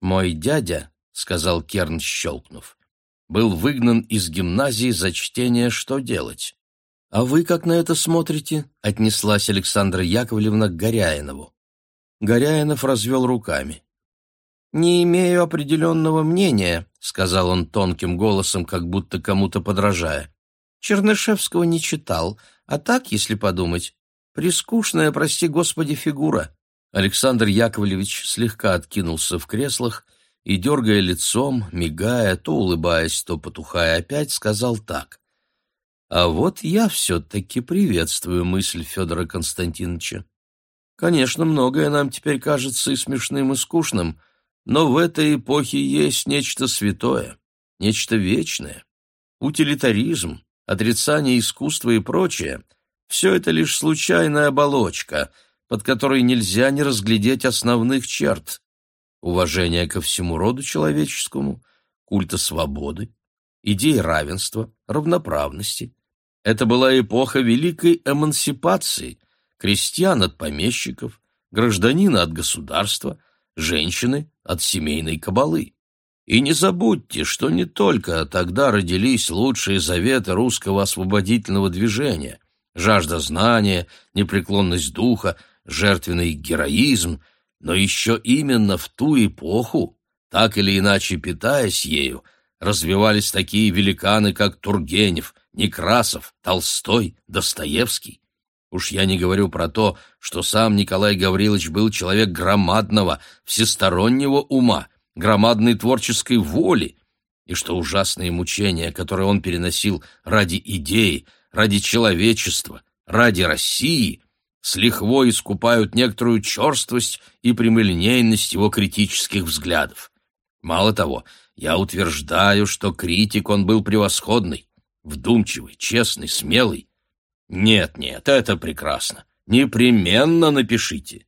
«Мой дядя», — сказал Керн, щелкнув, — «был выгнан из гимназии за чтение «Что делать?». «А вы как на это смотрите?» — отнеслась Александра Яковлевна к Горяинову. Горяинов развел руками. «Не имею определенного мнения», — сказал он тонким голосом, как будто кому-то подражая. «Чернышевского не читал, а так, если подумать, прискучная, прости господи, фигура». Александр Яковлевич слегка откинулся в креслах и, дергая лицом, мигая, то улыбаясь, то потухая опять, сказал так. «А вот я все-таки приветствую мысль Федора Константиновича. Конечно, многое нам теперь кажется и смешным, и скучным, — но в этой эпохе есть нечто святое, нечто вечное. Утилитаризм, отрицание искусства и прочее — все это лишь случайная оболочка, под которой нельзя не разглядеть основных черт. Уважение ко всему роду человеческому, культа свободы, идеи равенства, равноправности. Это была эпоха великой эмансипации, крестьян от помещиков, гражданина от государства — женщины от семейной кабалы. И не забудьте, что не только тогда родились лучшие заветы русского освободительного движения — жажда знания, непреклонность духа, жертвенный героизм, но еще именно в ту эпоху, так или иначе питаясь ею, развивались такие великаны, как Тургенев, Некрасов, Толстой, Достоевский. Уж я не говорю про то, что сам Николай Гаврилович был человек громадного, всестороннего ума, громадной творческой воли, и что ужасные мучения, которые он переносил ради идеи, ради человечества, ради России, с лихвой искупают некоторую черствость и прямолинейность его критических взглядов. Мало того, я утверждаю, что критик он был превосходный, вдумчивый, честный, смелый, «Нет, нет, это прекрасно. Непременно напишите».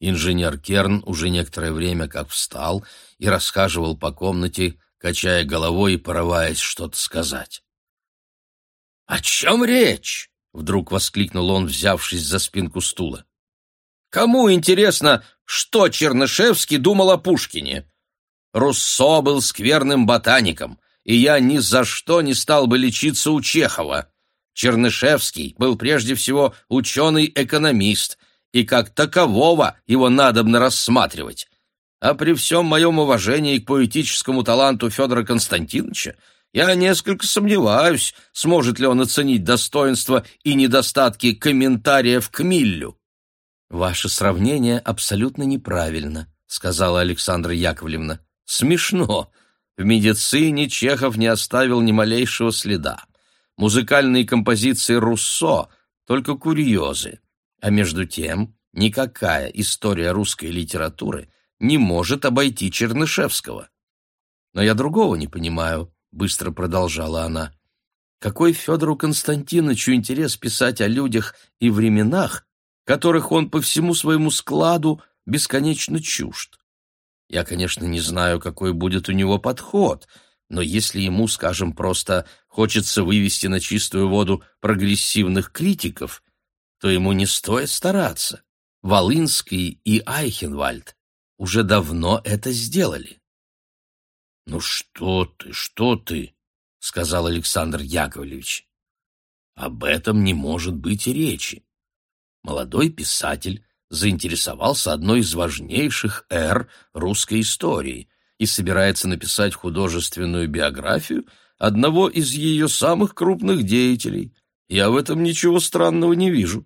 Инженер Керн уже некоторое время как встал и расхаживал по комнате, качая головой и порываясь что-то сказать. «О чем речь?» — вдруг воскликнул он, взявшись за спинку стула. «Кому интересно, что Чернышевский думал о Пушкине? Руссо был скверным ботаником, и я ни за что не стал бы лечиться у Чехова. Чернышевский был прежде всего ученый-экономист, и как такового его надобно рассматривать. А при всем моем уважении к поэтическому таланту Федора Константиновича я несколько сомневаюсь, сможет ли он оценить достоинства и недостатки комментариев к Миллю. «Ваше сравнение абсолютно неправильно», — сказала Александра Яковлевна. «Смешно. В медицине Чехов не оставил ни малейшего следа музыкальные композиции Руссо — только курьезы. А между тем, никакая история русской литературы не может обойти Чернышевского. «Но я другого не понимаю», — быстро продолжала она. «Какой Федору Константиновичу интерес писать о людях и временах, которых он по всему своему складу бесконечно чужд? Я, конечно, не знаю, какой будет у него подход — но если ему, скажем, просто хочется вывести на чистую воду прогрессивных критиков, то ему не стоит стараться. Волынский и Айхенвальд уже давно это сделали. «Ну что ты, что ты?» — сказал Александр Яковлевич. «Об этом не может быть и речи. Молодой писатель заинтересовался одной из важнейших эр русской истории — и собирается написать художественную биографию одного из ее самых крупных деятелей. Я в этом ничего странного не вижу.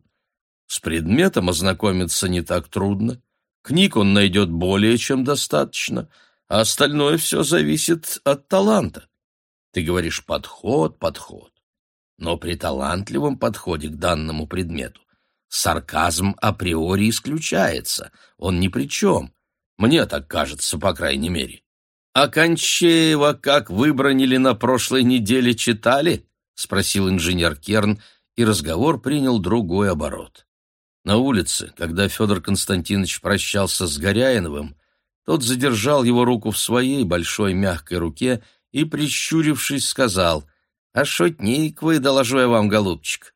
С предметом ознакомиться не так трудно. Книг он найдет более чем достаточно, а остальное все зависит от таланта. Ты говоришь «подход, подход». Но при талантливом подходе к данному предмету сарказм априори исключается, он ни при чем. Мне так кажется, по крайней мере. «А Кончеева как выбронили на прошлой неделе, читали?» — спросил инженер Керн, и разговор принял другой оборот. На улице, когда Федор Константинович прощался с Горяиновым, тот задержал его руку в своей большой мягкой руке и, прищурившись, сказал, «А шутник вы, доложу я вам, голубчик.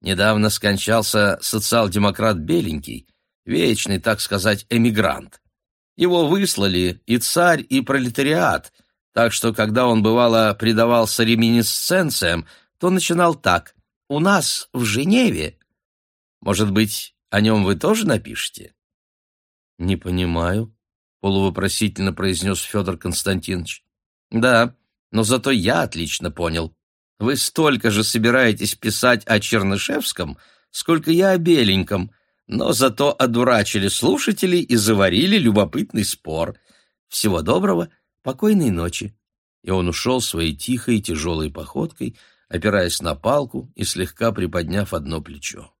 Недавно скончался социал-демократ Беленький, вечный, так сказать, эмигрант. Его выслали и царь, и пролетариат, так что, когда он, бывало, предавался реминисценциям, то начинал так. «У нас в Женеве...» Может быть, о нем вы тоже напишете? «Не понимаю», — полувопросительно произнес Федор Константинович. «Да, но зато я отлично понял. Вы столько же собираетесь писать о Чернышевском, сколько я о Беленьком, но зато одурачили слушателей и заварили любопытный спор. Всего доброго, покойной ночи». И он ушел своей тихой тяжелой походкой, опираясь на палку и слегка приподняв одно плечо.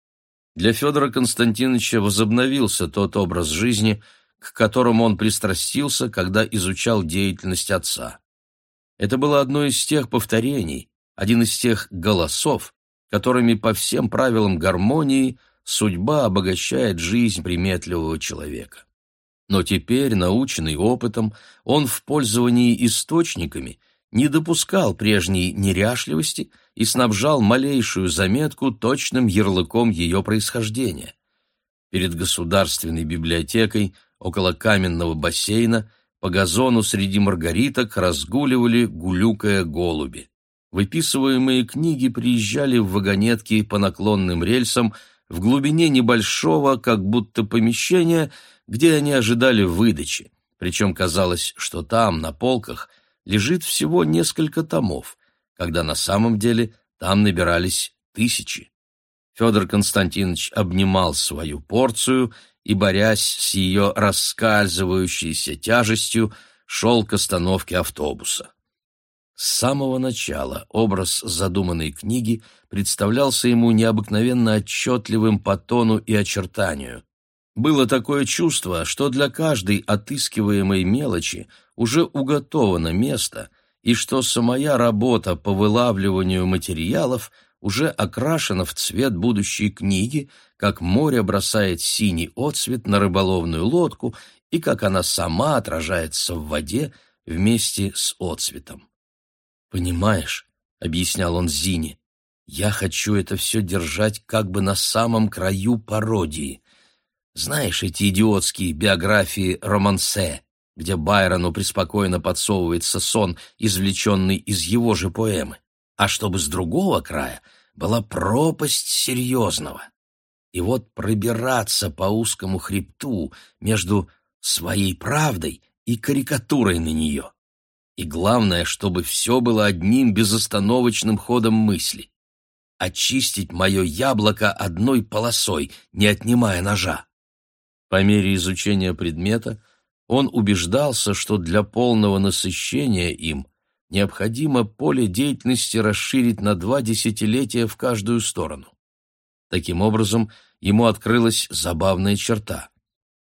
Для Федора Константиновича возобновился тот образ жизни, к которому он пристрастился, когда изучал деятельность отца. Это было одно из тех повторений, один из тех голосов, которыми по всем правилам гармонии судьба обогащает жизнь приметливого человека. Но теперь, наученный опытом, он в пользовании источниками не допускал прежней неряшливости и снабжал малейшую заметку точным ярлыком ее происхождения. Перед государственной библиотекой, около каменного бассейна, по газону среди маргариток разгуливали, гулюкая голуби. Выписываемые книги приезжали в вагонетки по наклонным рельсам в глубине небольшого, как будто помещения, где они ожидали выдачи, причем казалось, что там, на полках, лежит всего несколько томов, когда на самом деле там набирались тысячи. Федор Константинович обнимал свою порцию и, борясь с ее раскальзывающейся тяжестью, шел к остановке автобуса. С самого начала образ задуманной книги представлялся ему необыкновенно отчетливым по тону и очертанию. Было такое чувство, что для каждой отыскиваемой мелочи уже уготовано место, и что самая работа по вылавливанию материалов уже окрашена в цвет будущей книги, как море бросает синий отцвет на рыболовную лодку и как она сама отражается в воде вместе с отцветом. «Понимаешь», — объяснял он Зине, — «я хочу это все держать как бы на самом краю пародии. Знаешь эти идиотские биографии романсе, где Байрону преспокойно подсовывается сон, извлеченный из его же поэмы, а чтобы с другого края была пропасть серьезного. И вот пробираться по узкому хребту между своей правдой и карикатурой на нее. И главное, чтобы все было одним безостановочным ходом мысли. Очистить мое яблоко одной полосой, не отнимая ножа. По мере изучения предмета он убеждался, что для полного насыщения им необходимо поле деятельности расширить на два десятилетия в каждую сторону. Таким образом, ему открылась забавная черта.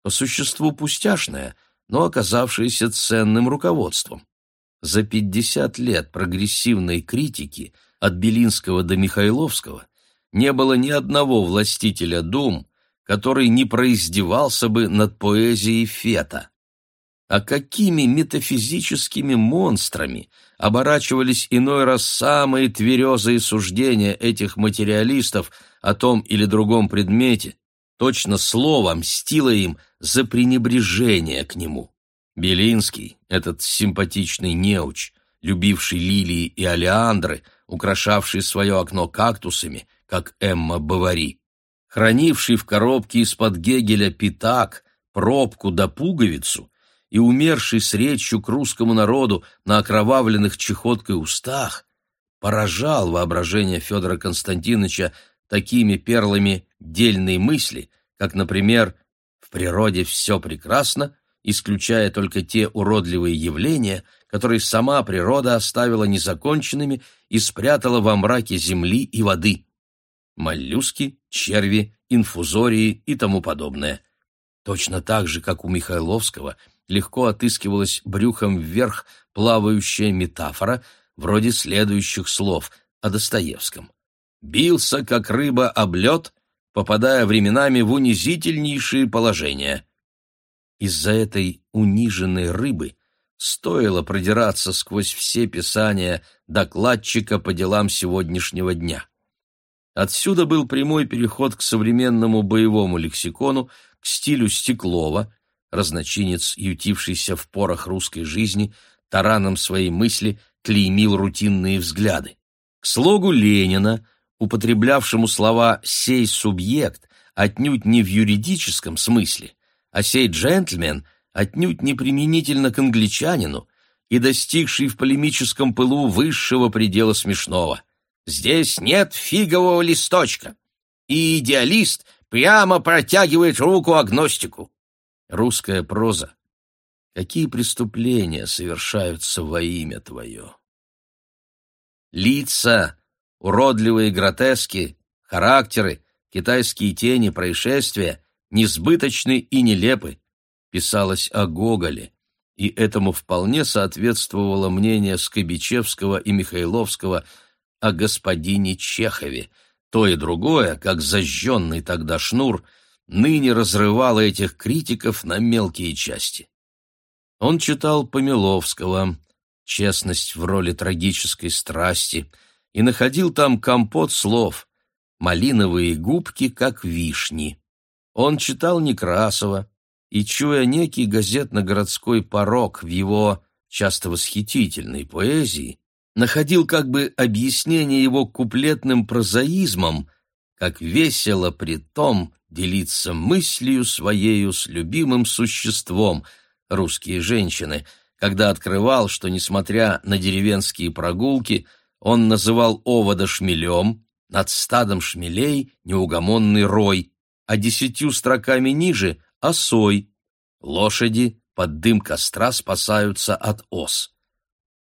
По существу пустяшная, но оказавшаяся ценным руководством. За 50 лет прогрессивной критики от Белинского до Михайловского не было ни одного властителя дум, который не произдевался бы над поэзией Фета. А какими метафизическими монстрами оборачивались иной раз самые тверезые суждения этих материалистов о том или другом предмете, точно словом мстило им за пренебрежение к нему. Белинский, этот симпатичный неуч, любивший лилии и олеандры, украшавший свое окно кактусами, как Эмма Бавари, хранивший в коробке из-под Гегеля пятак, пробку да пуговицу и умерший с речью к русскому народу на окровавленных чехоткой устах, поражал воображение Федора Константиновича такими перлами дельной мысли, как, например, «В природе все прекрасно, исключая только те уродливые явления, которые сама природа оставила незаконченными и спрятала во мраке земли и воды. Моллюски, черви, инфузории и тому подобное. Точно так же, как у Михайловского, легко отыскивалась брюхом вверх плавающая метафора, вроде следующих слов о Достоевском. «Бился, как рыба об лед, попадая временами в унизительнейшие положения». Из-за этой униженной рыбы стоило продираться сквозь все писания докладчика по делам сегодняшнего дня. Отсюда был прямой переход к современному боевому лексикону, к стилю Стеклова, разночинец, ютившийся в порах русской жизни, тараном своей мысли клеймил рутинные взгляды. К слогу Ленина, употреблявшему слова «сей субъект» отнюдь не в юридическом смысле, а сей джентльмен отнюдь не применительно к англичанину и достигший в полемическом пылу высшего предела смешного. Здесь нет фигового листочка, и идеалист прямо протягивает руку агностику. Русская проза. Какие преступления совершаются во имя Твое? Лица, уродливые гротески, характеры, китайские тени, происшествия несбыточны и нелепы, писалось о Гоголе, и этому вполне соответствовало мнение Скобичевского и Михайловского о господине Чехове. То и другое, как зажженный тогда шнур, ныне разрывало этих критиков на мелкие части. Он читал Помиловского, честность в роли трагической страсти, и находил там компот слов, малиновые губки, как вишни. Он читал Некрасова, и, чуя некий газетно-городской порог в его часто восхитительной поэзии, находил как бы объяснение его куплетным прозаизмом, как весело при том делиться мыслью своею с любимым существом, русские женщины — когда открывал, что, несмотря на деревенские прогулки, он называл овода шмелем, над стадом шмелей неугомонный рой, а десятью строками ниже — осой. Лошади под дым костра спасаются от ос.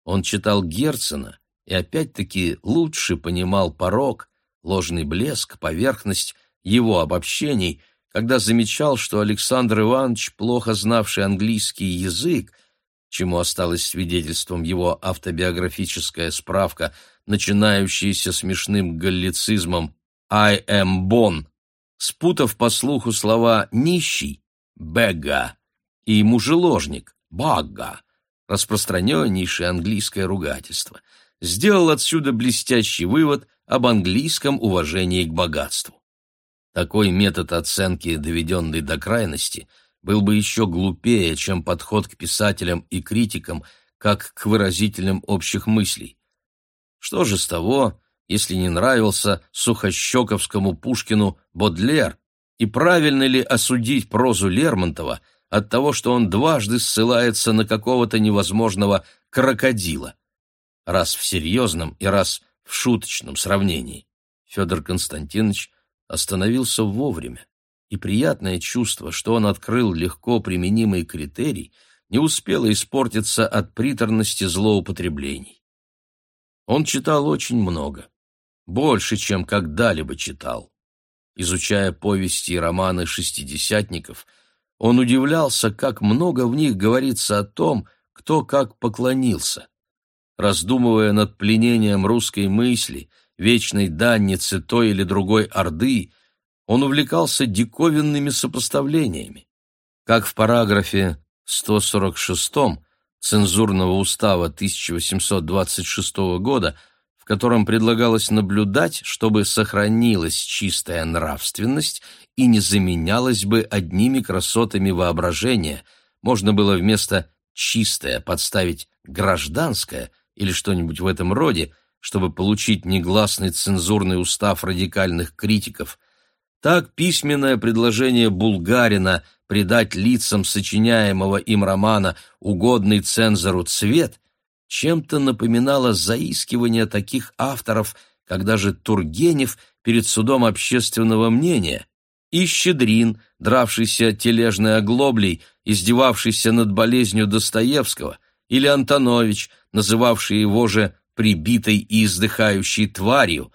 Он читал Герцена и опять-таки лучше понимал порог, ложный блеск, поверхность его обобщений, когда замечал, что Александр Иванович, плохо знавший английский язык, чему осталось свидетельством его автобиографическая справка, начинающаяся смешным галлицизмом «I am bon», спутав по слуху слова «нищий» — «бега» и «мужеложник» — «багга», распространеннейшее английское ругательство, сделал отсюда блестящий вывод об английском уважении к богатству. Такой метод оценки, доведенный до крайности — был бы еще глупее, чем подход к писателям и критикам, как к выразителям общих мыслей. Что же с того, если не нравился сухощековскому Пушкину Бодлер, и правильно ли осудить прозу Лермонтова от того, что он дважды ссылается на какого-то невозможного крокодила, раз в серьезном и раз в шуточном сравнении? Федор Константинович остановился вовремя и приятное чувство, что он открыл легко применимый критерий, не успело испортиться от приторности злоупотреблений. Он читал очень много, больше, чем когда-либо читал. Изучая повести и романы шестидесятников, он удивлялся, как много в них говорится о том, кто как поклонился. Раздумывая над пленением русской мысли, вечной данницы той или другой орды, он увлекался диковинными сопоставлениями. Как в параграфе 146 цензурного устава 1826 года, в котором предлагалось наблюдать, чтобы сохранилась чистая нравственность и не заменялась бы одними красотами воображения, можно было вместо «чистое» подставить «гражданское» или что-нибудь в этом роде, чтобы получить негласный цензурный устав радикальных критиков – так письменное предложение Булгарина придать лицам сочиняемого им романа угодный цензору цвет чем-то напоминало заискивание таких авторов, когда же Тургенев перед судом общественного мнения и Щедрин, дравшийся тележной оглоблей, издевавшийся над болезнью Достоевского, или Антонович, называвший его же прибитой и издыхающей тварью,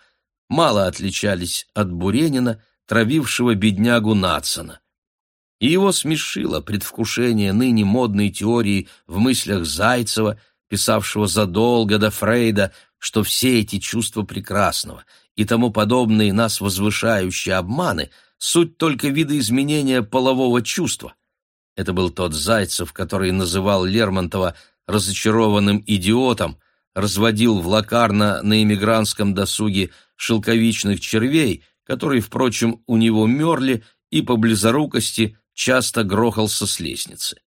мало отличались от Буренина, травившего беднягу Натсона. И его смешило предвкушение ныне модной теории в мыслях Зайцева, писавшего задолго до Фрейда, что все эти чувства прекрасного и тому подобные нас возвышающие обманы — суть только видоизменения полового чувства. Это был тот Зайцев, который называл Лермонтова разочарованным идиотом, разводил в лакарно на эмигрантском досуге шелковичных червей которые, впрочем, у него мерли и по близорукости часто грохался с лестницы.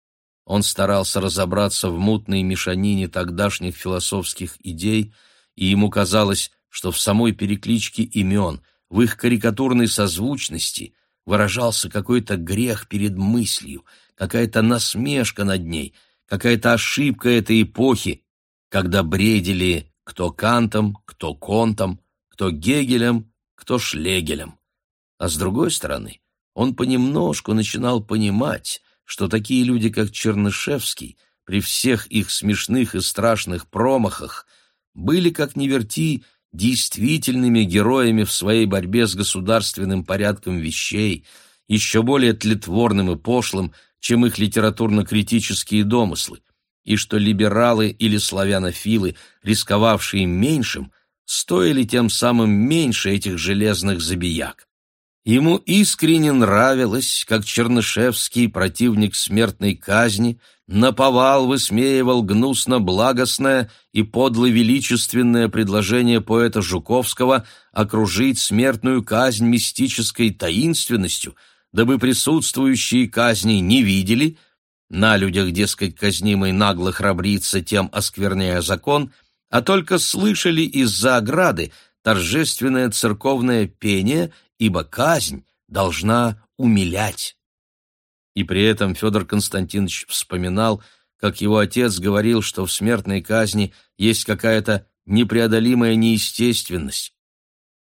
Он старался разобраться в мутной мешанине тогдашних философских идей, и ему казалось, что в самой перекличке имен, в их карикатурной созвучности выражался какой-то грех перед мыслью, какая-то насмешка над ней, какая-то ошибка этой эпохи, когда бредили кто Кантом, кто Контом, кто Гегелем, кто Шлегелем. А с другой стороны, он понемножку начинал понимать, что такие люди, как Чернышевский, при всех их смешных и страшных промахах, были, как ни верти, действительными героями в своей борьбе с государственным порядком вещей, еще более тлетворным и пошлым, чем их литературно-критические домыслы, и что либералы или славянофилы, рисковавшие меньшим, стоили тем самым меньше этих железных забияк. Ему искренне нравилось, как Чернышевский, противник смертной казни, наповал высмеивал гнусно-благостное и подло-величественное предложение поэта Жуковского окружить смертную казнь мистической таинственностью, дабы присутствующие казни не видели, на людях, дескать, казнимый нагло храбрится, тем оскверняя закон, а только слышали из-за ограды торжественное церковное пение ибо казнь должна умилять. И при этом Федор Константинович вспоминал, как его отец говорил, что в смертной казни есть какая-то непреодолимая неестественность,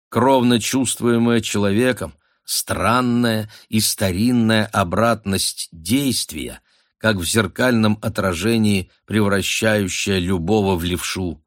кровно чувствуемая человеком, странная и старинная обратность действия, как в зеркальном отражении, превращающая любого в левшу.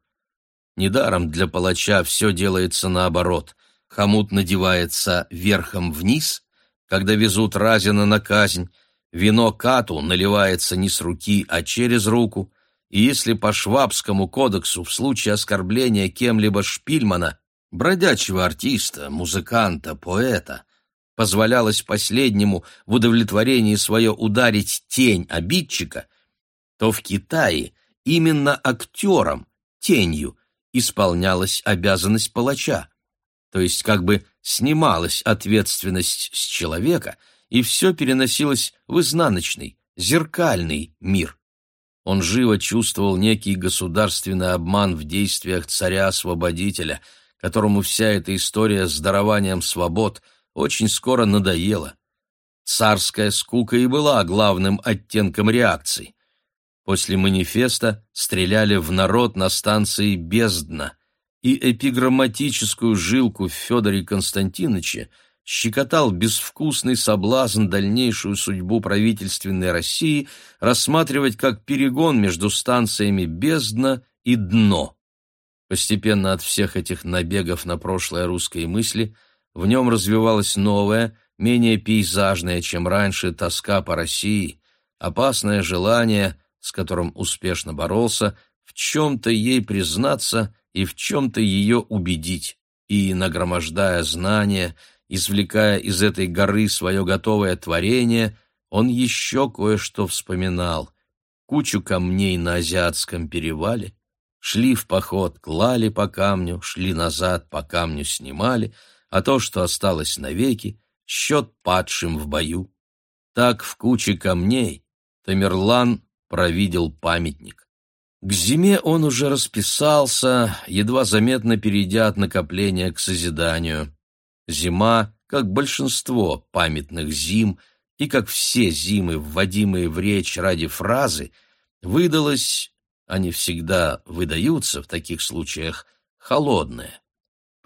Недаром для палача все делается наоборот. Хомут надевается верхом вниз, когда везут Разина на казнь, вино кату наливается не с руки, а через руку, и если по Швабскому кодексу в случае оскорбления кем-либо Шпильмана, бродячего артиста, музыканта, поэта, позволялось последнему в удовлетворении свое ударить тень обидчика, то в Китае именно актером, тенью, исполнялась обязанность палача то есть как бы снималась ответственность с человека, и все переносилось в изнаночный, зеркальный мир. Он живо чувствовал некий государственный обман в действиях царя-освободителя, которому вся эта история с дарованием свобод очень скоро надоела. Царская скука и была главным оттенком реакции. После манифеста стреляли в народ на станции «Бездна», и эпиграмматическую жилку в Федоре Константиновиче щекотал безвкусный соблазн дальнейшую судьбу правительственной России рассматривать как перегон между станциями «Бездна» и «Дно». Постепенно от всех этих набегов на прошлое русской мысли в нем развивалась новая, менее пейзажная, чем раньше, тоска по России, опасное желание, с которым успешно боролся, в чем-то ей признаться и в чем-то ее убедить, и, нагромождая знания, извлекая из этой горы свое готовое творение, он еще кое-что вспоминал. Кучу камней на Азиатском перевале, шли в поход, клали по камню, шли назад, по камню снимали, а то, что осталось навеки, счет падшим в бою. Так в куче камней Тамерлан провидел памятник. К зиме он уже расписался, едва заметно перейдя от накопления к созиданию. Зима, как большинство памятных зим, и как все зимы, вводимые в речь ради фразы, выдалась, они всегда выдаются в таких случаях, холодная.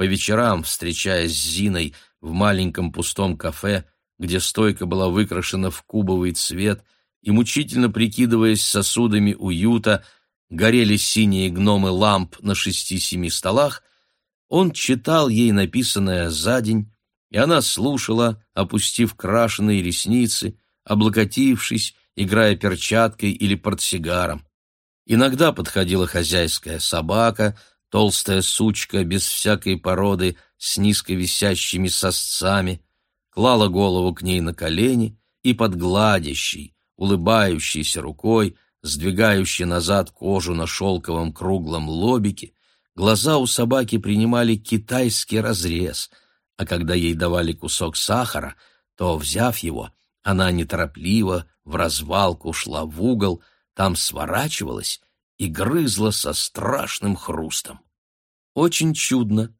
По вечерам, встречаясь с Зиной в маленьком пустом кафе, где стойка была выкрашена в кубовый цвет, и мучительно прикидываясь сосудами уюта, горели синие гномы ламп на шести-семи столах, он читал ей написанное за день, и она слушала, опустив крашеные ресницы, облокотившись, играя перчаткой или портсигаром. Иногда подходила хозяйская собака, толстая сучка без всякой породы с низко висящими сосцами, клала голову к ней на колени и под гладящей, улыбающейся рукой сдвигающий назад кожу на шелковом круглом лобике, глаза у собаки принимали китайский разрез, а когда ей давали кусок сахара, то, взяв его, Она неторопливо, в развалку шла в угол, там сворачивалась и грызла со страшным хрустом. Очень чудно,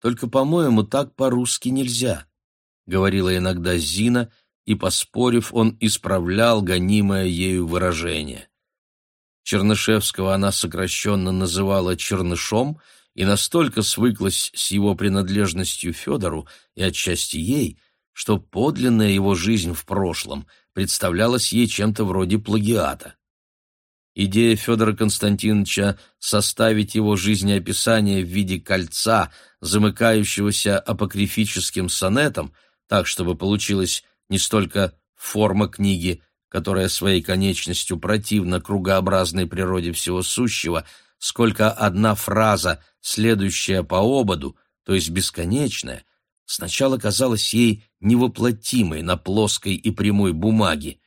только, по-моему, так по-русски нельзя, — говорила иногда Зина, и, поспорив, он исправлял гонимое ею выражение. Чернышевского она сокращенно называла Чернышом и настолько свыклась с его принадлежностью Федору и отчасти ей, что подлинная его жизнь в прошлом представлялась ей чем-то вроде плагиата. Идея Федора Константиновича составить его жизнеописание в виде кольца, замыкающегося апокрифическим сонетом, так, чтобы получилась не столько форма книги, которая своей конечностью противна кругообразной природе всего сущего, сколько одна фраза, следующая по ободу, то есть бесконечная, сначала казалась ей невоплотимой на плоской и прямой бумаге,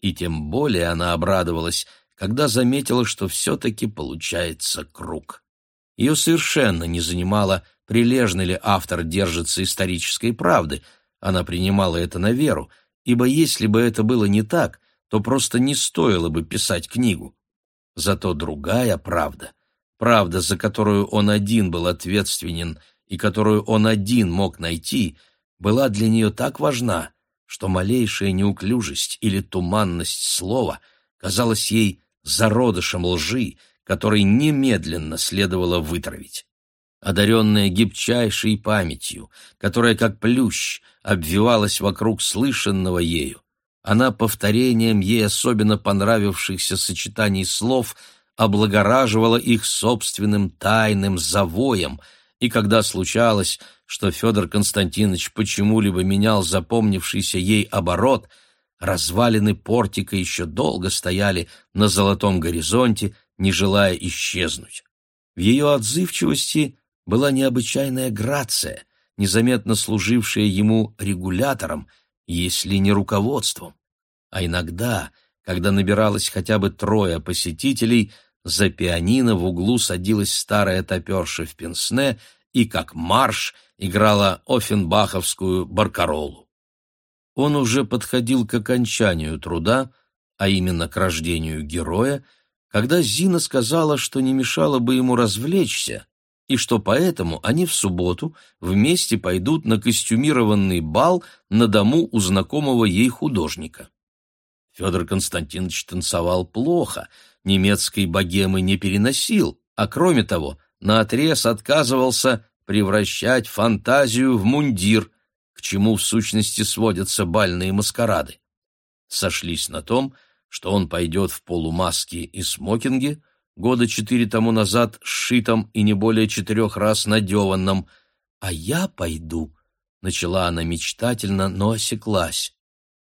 и тем более она обрадовалась, когда заметила, что все-таки получается круг. Ее совершенно не занимало, прилежно ли автор держится исторической правды, она принимала это на веру, ибо если бы это было не так, то просто не стоило бы писать книгу. Зато другая правда, правда, за которую он один был ответственен и которую он один мог найти, была для нее так важна, что малейшая неуклюжесть или туманность слова казалась ей зародышем лжи, который немедленно следовало вытравить. Одаренная гибчайшей памятью, которая как плющ обвивалась вокруг слышанного ею, она повторением ей особенно понравившихся сочетаний слов облагораживала их собственным тайным завоем, и когда случалось, что Федор Константинович почему-либо менял запомнившийся ей оборот, развалины портика еще долго стояли на золотом горизонте, не желая исчезнуть. В ее отзывчивости была необычайная грация, незаметно служившая ему регулятором, если не руководством. А иногда, когда набиралось хотя бы трое посетителей, за пианино в углу садилась старая топерша в пенсне и, как марш, играла офенбаховскую баркаролу. Он уже подходил к окончанию труда, а именно к рождению героя, когда Зина сказала, что не мешало бы ему развлечься, и что поэтому они в субботу вместе пойдут на костюмированный бал на дому у знакомого ей художника. Федор Константинович танцевал плохо, немецкой богемы не переносил, а кроме того, наотрез отказывался превращать фантазию в мундир, к чему в сущности сводятся бальные маскарады. Сошлись на том, что он пойдет в полумаске и смокинге, года четыре тому назад сшитом и не более четырех раз надеванном. «А я пойду», — начала она мечтательно, но осеклась.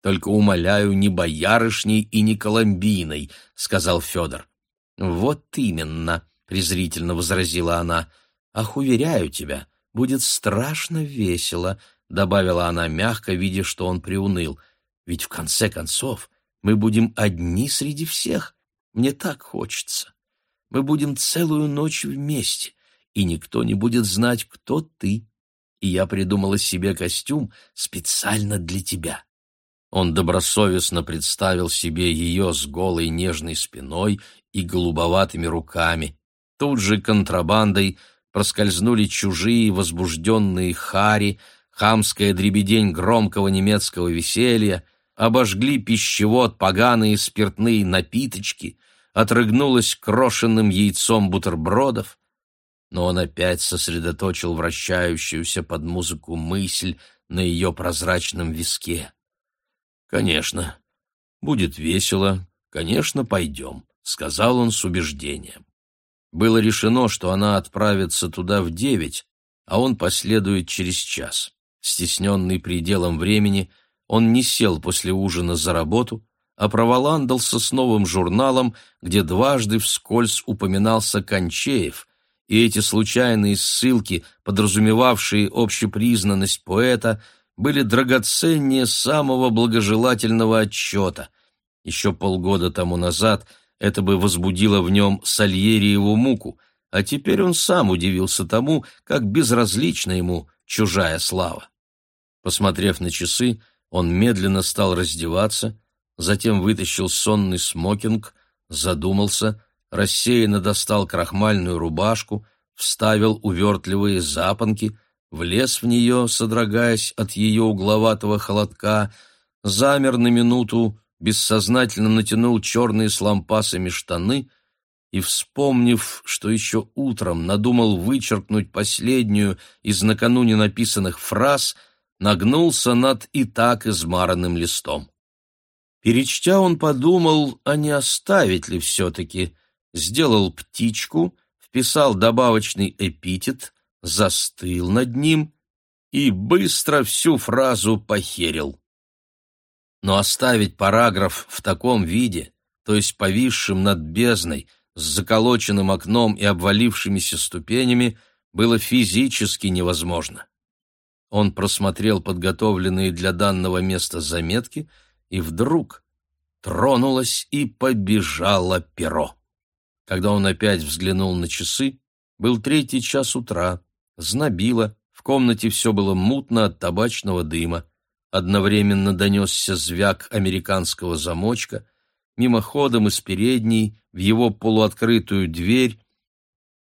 «Только умоляю, не боярышней и не коломбиной», — сказал Федор. «Вот именно», — презрительно возразила она. «Ах, уверяю тебя, будет страшно весело», — добавила она мягко, видя, что он приуныл. «Ведь в конце концов мы будем одни среди всех. Мне так хочется». Мы будем целую ночь вместе, и никто не будет знать, кто ты. И я придумала себе костюм специально для тебя». Он добросовестно представил себе ее с голой нежной спиной и голубоватыми руками. Тут же контрабандой проскользнули чужие возбужденные хари, хамская дребедень громкого немецкого веселья, обожгли пищевод поганые спиртные напиточки, отрыгнулась крошенным яйцом бутербродов, но он опять сосредоточил вращающуюся под музыку мысль на ее прозрачном виске. «Конечно, будет весело, конечно, пойдем», — сказал он с убеждением. Было решено, что она отправится туда в девять, а он последует через час. Стесненный пределом времени, он не сел после ужина за работу, а проволандался с новым журналом, где дважды вскользь упоминался Кончеев, и эти случайные ссылки, подразумевавшие общепризнанность поэта, были драгоценнее самого благожелательного отчета. Еще полгода тому назад это бы возбудило в нем Сальериеву муку, а теперь он сам удивился тому, как безразлична ему чужая слава. Посмотрев на часы, Он медленно стал раздеваться, затем вытащил сонный смокинг, задумался, рассеянно достал крахмальную рубашку, вставил увертливые запонки, влез в нее, содрогаясь от ее угловатого холодка, замер на минуту, бессознательно натянул черные с лампасами штаны и, вспомнив, что еще утром надумал вычеркнуть последнюю из накануне написанных фраз, нагнулся над и так измаранным листом. Перечтя он подумал, а не оставить ли все-таки, сделал птичку, вписал добавочный эпитет, застыл над ним и быстро всю фразу похерил. Но оставить параграф в таком виде, то есть повисшим над бездной, с заколоченным окном и обвалившимися ступенями, было физически невозможно. Он просмотрел подготовленные для данного места заметки, и вдруг тронулось и побежало перо. Когда он опять взглянул на часы, был третий час утра, знобило, в комнате все было мутно от табачного дыма. Одновременно донесся звяк американского замочка, мимоходом из передней в его полуоткрытую дверь.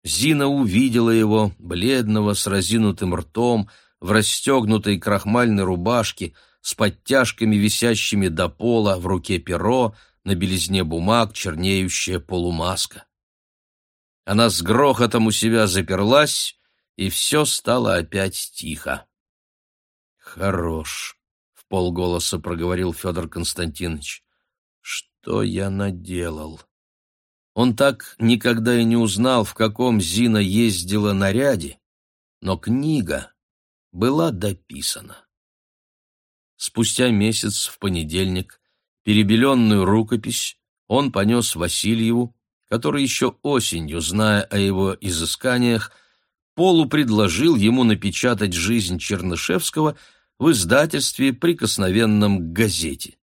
Зина увидела его, бледного, с разинутым ртом, в расстегнутой крахмальной рубашке, с подтяжками, висящими до пола, в руке перо, на белизне бумаг чернеющая полумаска. Она с грохотом у себя заперлась, и все стало опять тихо. «Хорош», — в полголоса проговорил Федор Константинович. «Что я наделал?» Он так никогда и не узнал, в каком Зина ездила наряде, но книга была дописана. Спустя месяц, в понедельник, перебеленную рукопись он понес Васильеву, который еще осенью, зная о его изысканиях, Полу предложил ему напечатать «Жизнь Чернышевского» в издательстве, прикосновенном газете.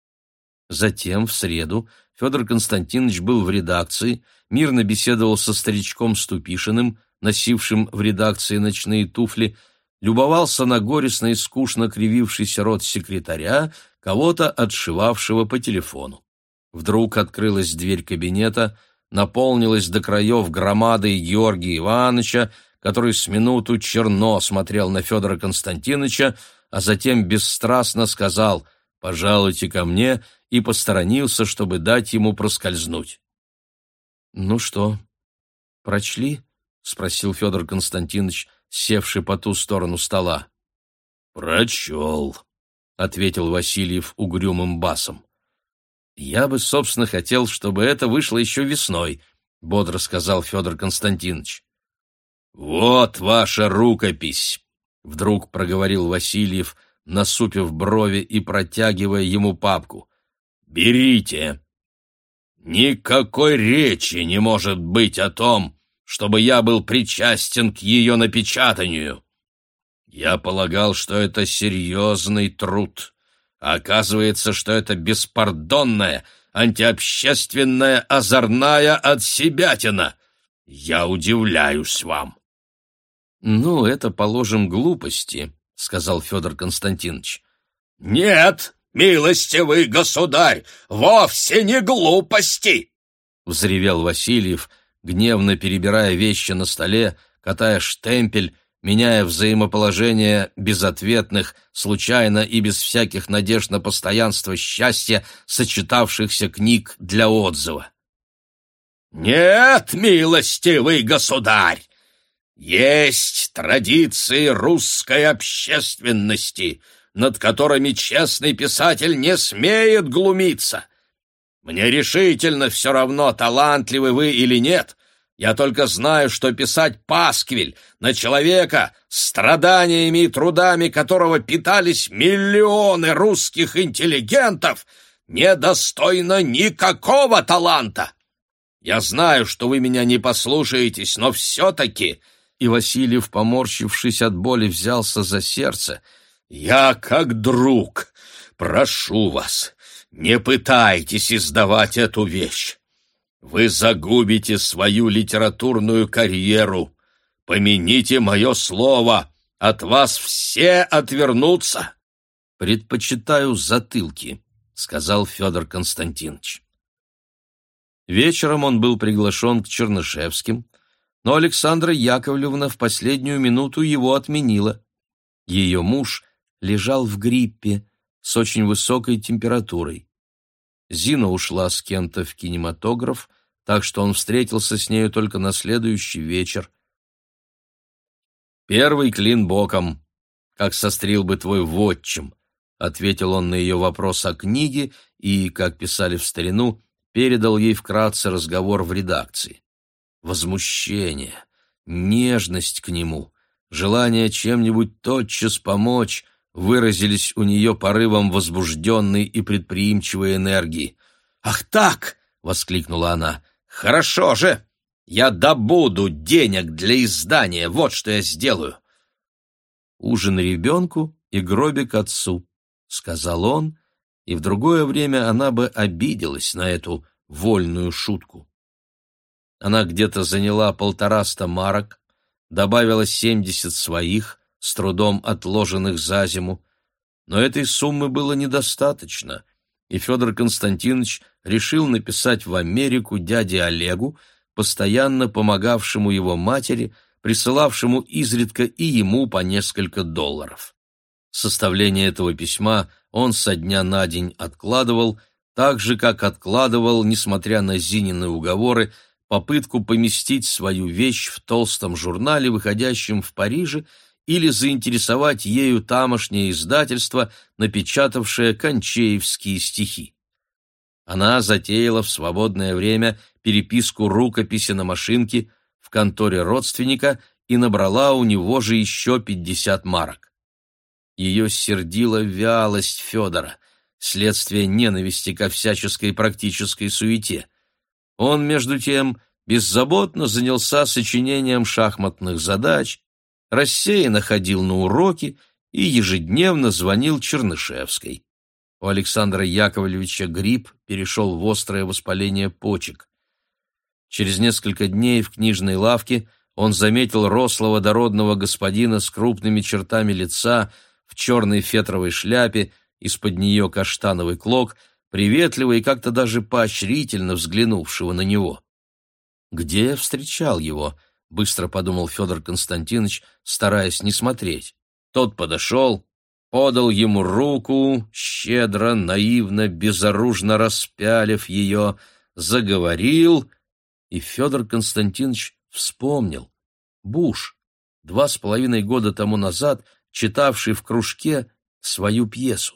Затем, в среду, Федор Константинович был в редакции, мирно беседовал со старичком Ступишиным, носившим в редакции ночные туфли, любовался на горестно и скучно кривившийся рот секретаря, кого-то отшивавшего по телефону. Вдруг открылась дверь кабинета, наполнилась до краев громадой Георгия Ивановича, который с минуту черно смотрел на Федора Константиновича, а затем бесстрастно сказал «пожалуйте ко мне» и посторонился, чтобы дать ему проскользнуть. «Ну что, прочли?» — спросил Федор Константинович, севший по ту сторону стола. «Прочел», — ответил Васильев угрюмым басом. «Я бы, собственно, хотел, чтобы это вышло еще весной», — бодро сказал Федор Константинович. «Вот ваша рукопись!» — вдруг проговорил Васильев, насупив брови и протягивая ему папку. «Берите!» «Никакой речи не может быть о том, чтобы я был причастен к ее напечатанию. Я полагал, что это серьезный труд, а оказывается, что это беспардонная, антиобщественная, озорная отсебятина. Я удивляюсь вам. «Ну, это, положим, глупости», — сказал Федор Константинович. «Нет, милостивый государь, вовсе не глупости!» — взревел Васильев, гневно перебирая вещи на столе, катая штемпель, меняя взаимоположение безответных, случайно и без всяких надежд на постоянство счастья, сочетавшихся книг для отзыва. «Нет, милостивый государь, есть традиции русской общественности, над которыми честный писатель не смеет глумиться. Мне решительно все равно, талантливы вы или нет. Я только знаю, что писать пасквиль на человека, страданиями и трудами которого питались миллионы русских интеллигентов, недостойно никакого таланта. Я знаю, что вы меня не послушаетесь, но все-таки и Васильев, поморщившись от боли, взялся за сердце. «Я, как друг, прошу вас, не пытайтесь издавать эту вещь. Вы загубите свою литературную карьеру. Помяните мое слово, от вас все отвернутся. «Предпочитаю затылки», — сказал Федор Константинович. Вечером он был приглашен к Чернышевским, но Александра Яковлевна в последнюю минуту его отменила. Ее муж лежал в гриппе с очень высокой температурой. Зина ушла с кем-то в кинематограф, так что он встретился с нею только на следующий вечер. «Первый клин боком, как сострил бы твой вотчим», — ответил он на ее вопрос о книге и, как писали в старину, передал ей вкратце разговор в редакции. Возмущение, нежность к нему, желание чем-нибудь тотчас помочь выразились у нее порывом возбужденной и предприимчивой энергии. «Ах так!» — воскликнула она. «Хорошо же! Я добуду денег для издания, вот что я сделаю!» «Ужин ребенку и гробик отцу», — сказал он, и в другое время она бы обиделась на эту вольную шутку. Она где-то заняла полтораста марок, добавила семьдесят своих, с трудом отложенных за зиму, но этой суммы было недостаточно, и Федор Константинович решил написать в Америку дяде Олегу, постоянно помогавшему его матери, присылавшему изредка и ему по несколько долларов. Составление этого письма он со дня на день откладывал, так же, как откладывал, несмотря на Зинины уговоры, попытку поместить свою вещь в толстом журнале, выходящем в Париже, или заинтересовать ею тамошнее издательство, напечатавшее кончеевские стихи. Она затеяла в свободное время переписку рукописи на машинке в конторе родственника и набрала у него же еще пятьдесят марок. Ее сердила вялость Федора, следствие ненависти ко всяческой практической суете. Он, между тем, беззаботно занялся сочинением шахматных задач, рассеянно ходил на уроки и ежедневно звонил Чернышевской. У Александра Яковлевича грипп перешел в острое воспаление почек. Через несколько дней в книжной лавке он заметил рослого дородного господина с крупными чертами лица в черной фетровой шляпе, из-под нее каштановый клок, приветливо и как-то даже поощрительно взглянувшего на него. Где встречал его? Быстро подумал Федор Константинович, стараясь не смотреть. Тот подошел, подал ему руку, щедро, наивно, безоружно распялив ее, заговорил, и Федор Константинович вспомнил. Буш, два с половиной года тому назад, читавший в кружке свою пьесу.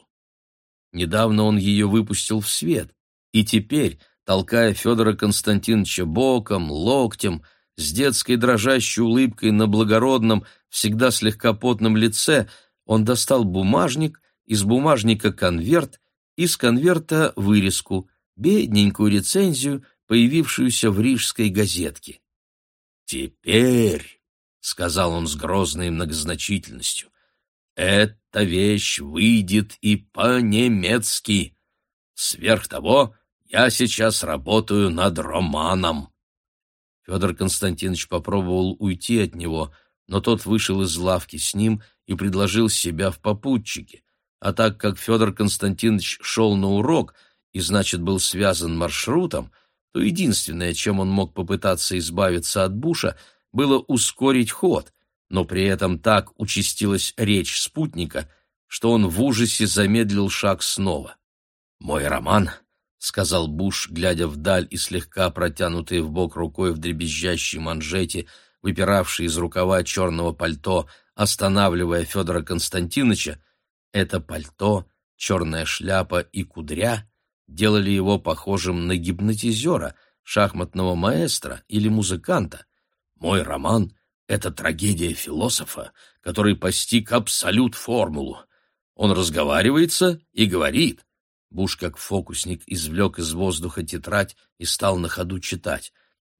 Недавно он ее выпустил в свет, и теперь, толкая Федора Константиновича боком, локтем, с детской дрожащей улыбкой на благородном, всегда слегка потном лице, он достал бумажник, из бумажника конверт, из конверта вырезку, бедненькую рецензию, появившуюся в рижской газетке. «Теперь», — сказал он с грозной многозначительностью, — «эта вещь выйдет и по-немецки. Сверх того, я сейчас работаю над романом». Федор Константинович попробовал уйти от него, но тот вышел из лавки с ним и предложил себя в попутчике. А так как Федор Константинович шел на урок и, значит, был связан маршрутом, то единственное, чем он мог попытаться избавиться от Буша, было ускорить ход, но при этом так участилась речь спутника, что он в ужасе замедлил шаг снова. «Мой роман — сказал Буш, глядя вдаль и слегка протянутый в бок рукой в дребезжащей манжете, выпиравшей из рукава черного пальто, останавливая Федора Константиновича, это пальто, черная шляпа и кудря делали его похожим на гипнотизера, шахматного маэстро или музыканта. Мой роман — это трагедия философа, который постиг абсолют-формулу. Он разговаривается и говорит, Буш, как фокусник, извлек из воздуха тетрадь и стал на ходу читать.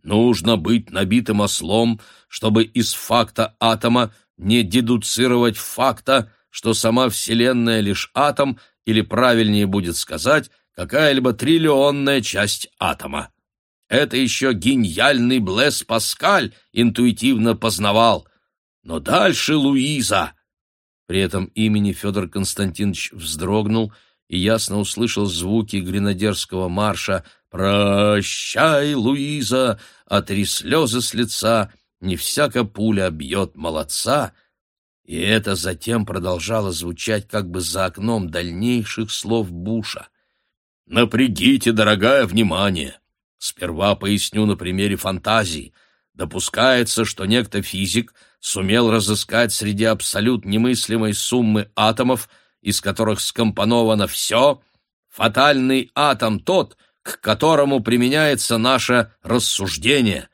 «Нужно быть набитым ослом, чтобы из факта атома не дедуцировать факта, что сама Вселенная лишь атом, или правильнее будет сказать, какая-либо триллионная часть атома. Это еще гениальный Блэс Паскаль интуитивно познавал. Но дальше Луиза. При этом имени Федор Константинович вздрогнул и ясно услышал звуки гренадерского марша «Прощай, Луиза!» а три слезы с лица, не всяка пуля бьет молодца, и это затем продолжало звучать как бы за окном дальнейших слов Буша. «Напрягите, дорогая, внимание! Сперва поясню на примере фантазии. Допускается, что некто физик сумел разыскать среди абсолют немыслимой суммы атомов, из которых скомпоновано все, фатальный атом тот, к которому применяется наше рассуждение.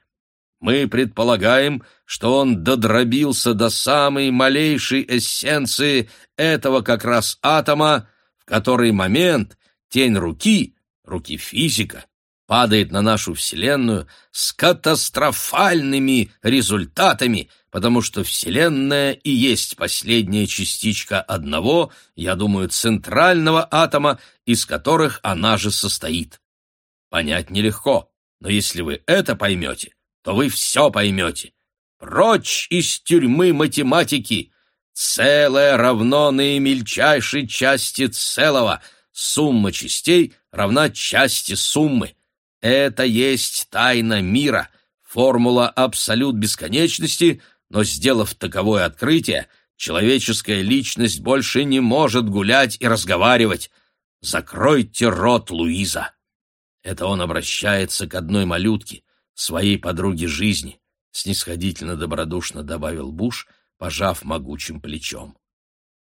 Мы предполагаем, что он додробился до самой малейшей эссенции этого как раз атома, в который момент тень руки, руки физика, падает на нашу Вселенную с катастрофальными результатами, потому что Вселенная и есть последняя частичка одного, я думаю, центрального атома, из которых она же состоит. Понять нелегко, но если вы это поймете, то вы все поймете. Прочь из тюрьмы математики! Целое равно наимельчайшей части целого. Сумма частей равна части суммы. Это есть тайна мира, формула абсолют бесконечности, но, сделав таковое открытие, человеческая личность больше не может гулять и разговаривать. Закройте рот, Луиза. Это он обращается к одной малютке, своей подруге жизни, снисходительно добродушно добавил Буш, пожав могучим плечом.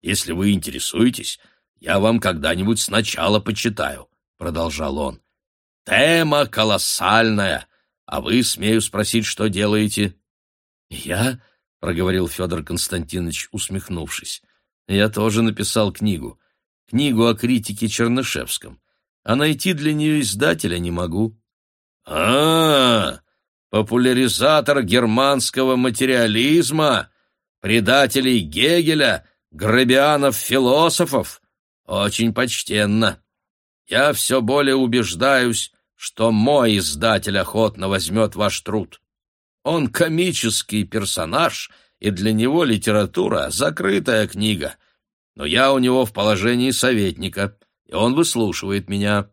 Если вы интересуетесь, я вам когда-нибудь сначала почитаю, продолжал он. Тема колоссальная, а вы, смею спросить, что делаете? Я, проговорил Федор Константинович, усмехнувшись. Я тоже написал книгу, книгу о критике Чернышевском а найти для нее издателя не могу. А, -а, -а популяризатор германского материализма, предателей Гегеля, грабианов-философов. Очень почтенно. Я все более убеждаюсь, что мой издатель охотно возьмет ваш труд. Он комический персонаж, и для него литература — закрытая книга. Но я у него в положении советника — и он выслушивает меня.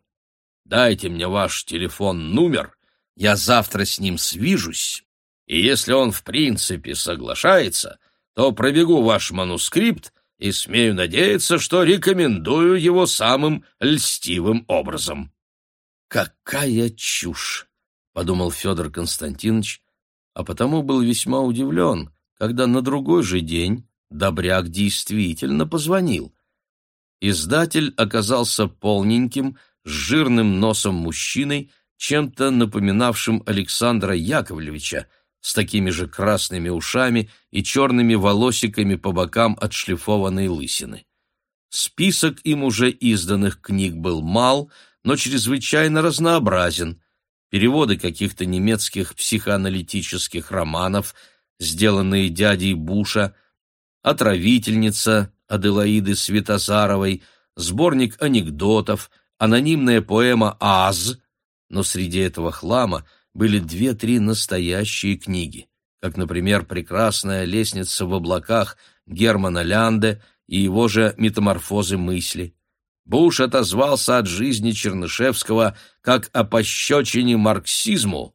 Дайте мне ваш телефон-номер, я завтра с ним свяжусь, и если он в принципе соглашается, то пробегу ваш манускрипт и смею надеяться, что рекомендую его самым льстивым образом. «Какая чушь!» — подумал Федор Константинович, а потому был весьма удивлен, когда на другой же день Добряк действительно позвонил. Издатель оказался полненьким, с жирным носом мужчиной, чем-то напоминавшим Александра Яковлевича, с такими же красными ушами и черными волосиками по бокам отшлифованной лысины. Список им уже изданных книг был мал, но чрезвычайно разнообразен. Переводы каких-то немецких психоаналитических романов, сделанные дядей Буша, «Отравительница», Аделаиды Светозаровой, сборник анекдотов, анонимная поэма «Аз», но среди этого хлама были две-три настоящие книги, как, например, «Прекрасная лестница в облаках» Германа Лянде и его же «Метаморфозы мысли». Буш отозвался от жизни Чернышевского как о пощечине марксизму,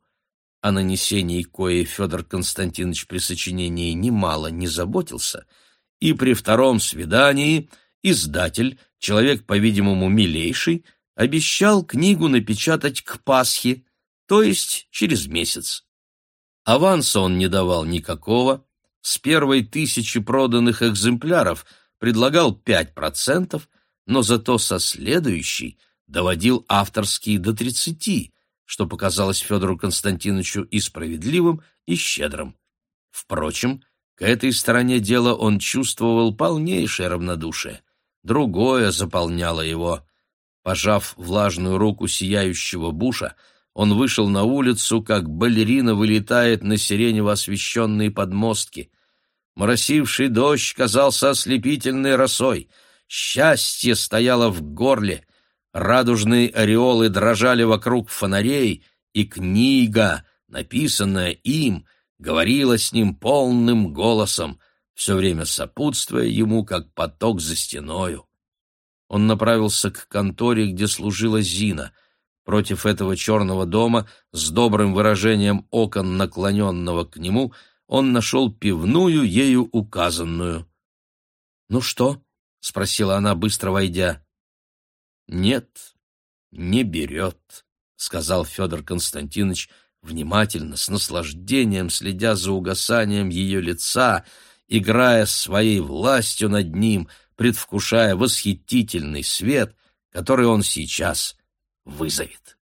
о нанесении кое Федор Константинович при сочинении немало не заботился — и при втором свидании издатель, человек, по-видимому, милейший, обещал книгу напечатать к Пасхе, то есть через месяц. Аванса он не давал никакого, с первой тысячи проданных экземпляров предлагал 5%, но зато со следующей доводил авторские до 30%, что показалось Федору Константиновичу и справедливым, и щедрым. Впрочем, к этой стороне дела он чувствовал полнейшее равнодушие. Другое заполняло его. Пожав влажную руку сияющего Буша, он вышел на улицу, как балерина вылетает на сиренево освещенные подмостки. Моросивший дождь казался ослепительной росой. Счастье стояло в горле. Радужные ореолы дрожали вокруг фонарей, и книга, написанная им — говорила с ним полным голосом. все время сопутствуя ему, как поток за стеною. Он направился к конторе, где служила Зина. Против этого черного дома, с добрым выражением окон, наклоненного к нему, он нашел пивную, ею указанную. «Ну что?» — спросила она, быстро войдя. «Нет, не берет», — сказал Федор Константинович, внимательно, с наслаждением следя за угасанием ее лица, играя своей властью над ним, предвкушая восхитительный свет, который он сейчас вызовет.